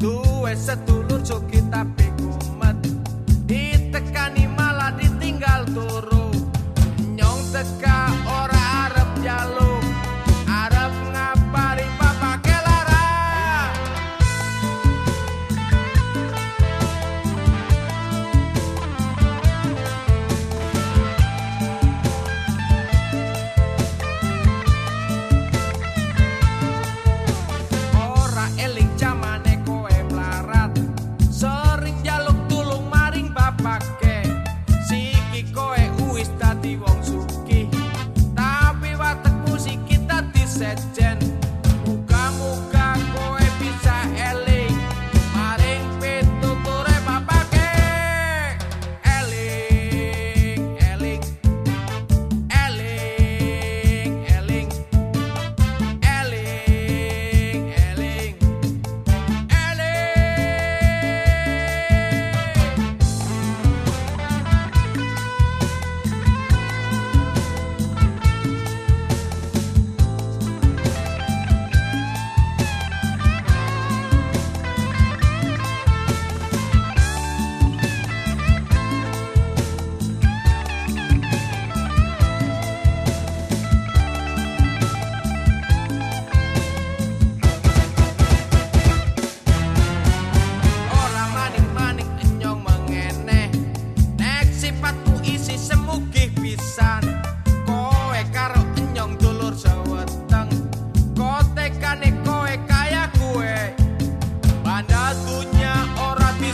Duwe sedulur joki at ten.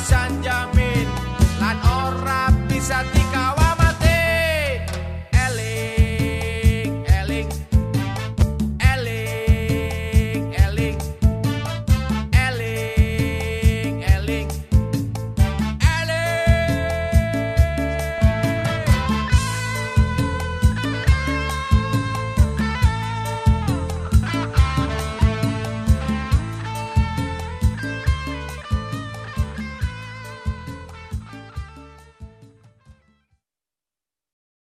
sunshine.